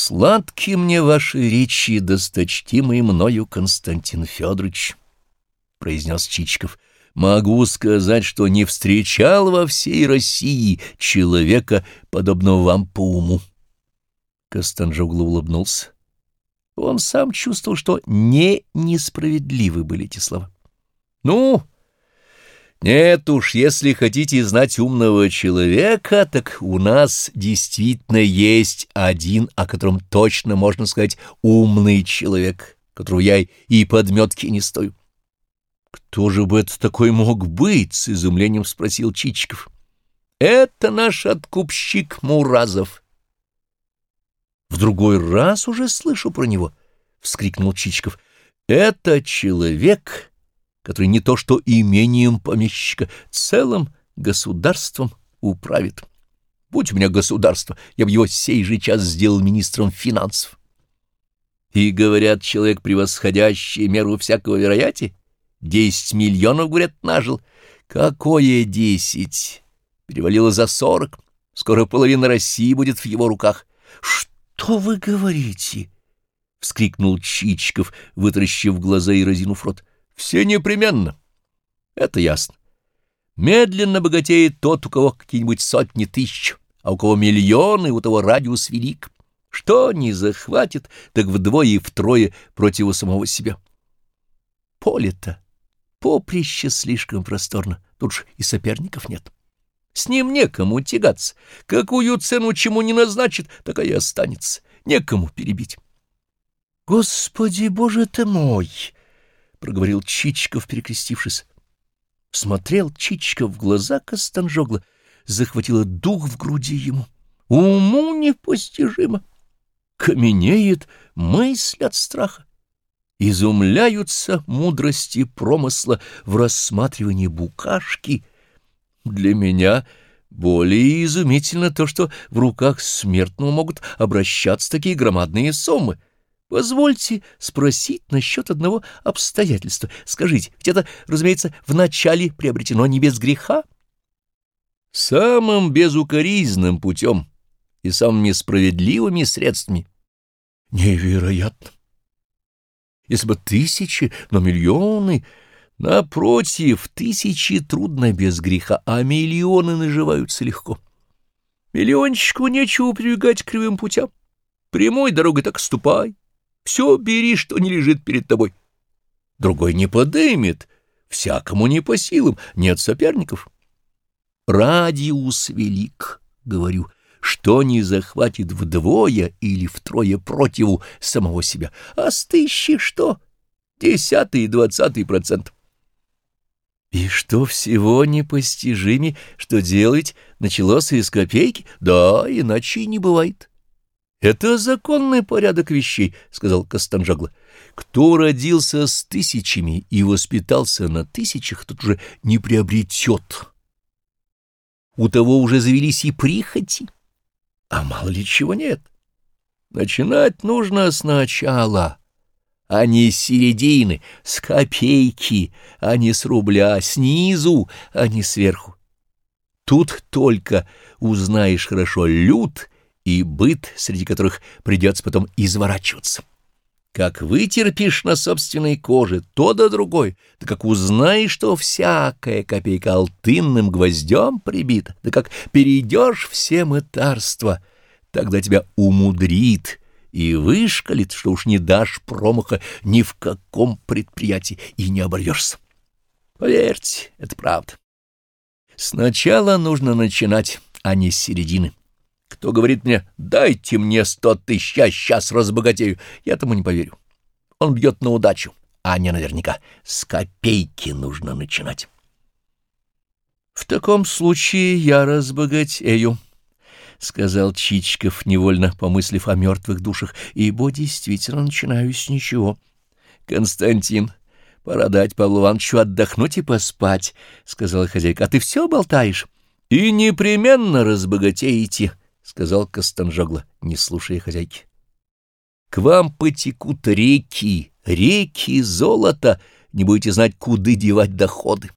Сладки мне ваши речи, досточтимый мною Константин Федорович, — произнес Чичиков. Могу сказать, что не встречал во всей России человека, подобного вам по уму. Костанжогло улыбнулся. Он сам чувствовал, что не несправедливы были эти слова. — Ну, нет уж, если хотите знать умного человека, так у нас действительно есть один, о котором точно можно сказать «умный человек», которого я и подметки не стою. — Кто же бы это такой мог быть? — с изумлением спросил Чичиков. — Это наш откупщик Муразов. — В другой раз уже слышу про него, — вскрикнул Чичиков. — Это человек, который не то что имением помещика, целым государством управит. Будь у меня государство, я бы его сей же час сделал министром финансов. И, говорят, человек, превосходящий меру всякого вероятия, Десять миллионов, говорят, нажил. Какое десять? Перевалило за сорок. Скоро половина России будет в его руках. Что вы говорите? — вскрикнул Чичиков, вытаращив глаза и разинув рот. — Все непременно. Это ясно. Медленно богатеет тот, у кого какие-нибудь сотни тысяч, а у кого миллионы, у того радиус велик. Что не захватит, так вдвое и втрое против самого себя. Поле-то Поприще слишком просторно, тут ж и соперников нет. С ним некому тягаться. Какую цену чему не назначит, такая останется. Некому перебить. — Господи, боже ты мой! — проговорил Чичиков, перекрестившись. Смотрел Чичиков в глаза Костанжогла, захватило дух в груди ему. Уму непостижимо. Каменеет мысль от страха изумляются мудрости промысла в рассматривании букашки. Для меня более изумительно то, что в руках смертного могут обращаться такие громадные суммы. Позвольте спросить насчет одного обстоятельства. Скажите, ведь это, разумеется, вначале приобретено не без греха? Самым безукоризненным путем и самыми справедливыми средствами. Невероятно! если бы тысячи, но миллионы. Напротив, тысячи трудно без греха, а миллионы наживаются легко. Миллиончику нечего прибегать к кривым путям. Прямой дорогой так ступай. Все бери, что не лежит перед тобой. Другой не подымет, всякому не по силам, нет соперников. Радиус велик, говорю, — что не захватит вдвое или втрое противу самого себя, а с тысячи что? Десятый и двадцатый процент. И что всего непостижимее, что делать началось из копейки? Да, иначе не бывает. Это законный порядок вещей, — сказал Костанжагла. Кто родился с тысячами и воспитался на тысячах, тот уже не приобретет. У того уже завелись и прихоти а мало ли чего нет. Начинать нужно сначала, а не с середины, с копейки, а не с рубля, снизу, а не сверху. Тут только узнаешь хорошо люд и быт, среди которых придется потом изворачиваться. Как вытерпишь на собственной коже то да другой, да как узнаешь, что всякая копейка алтынным гвоздем прибита, да как перейдешь все мытарства, тогда тебя умудрит и вышкалит, что уж не дашь промаха ни в каком предприятии и не оборвешься. Поверьте, это правда. Сначала нужно начинать, а не с середины. Кто говорит мне «дайте мне сто тысяч, я сейчас разбогатею», я тому не поверю. Он бьет на удачу, а не наверняка. С копейки нужно начинать. В таком случае я разбогатею, — сказал Чичиков, невольно помыслив о мертвых душах, — ибо действительно начинаю с ничего. — Константин, пора дать Павлу Ивановичу отдохнуть и поспать, — сказала хозяйка. — А ты все болтаешь? — И непременно разбогатеете, — сказал Костанжогла, не слушая хозяйки. — К вам потекут реки, реки золота, не будете знать, куда девать доходы.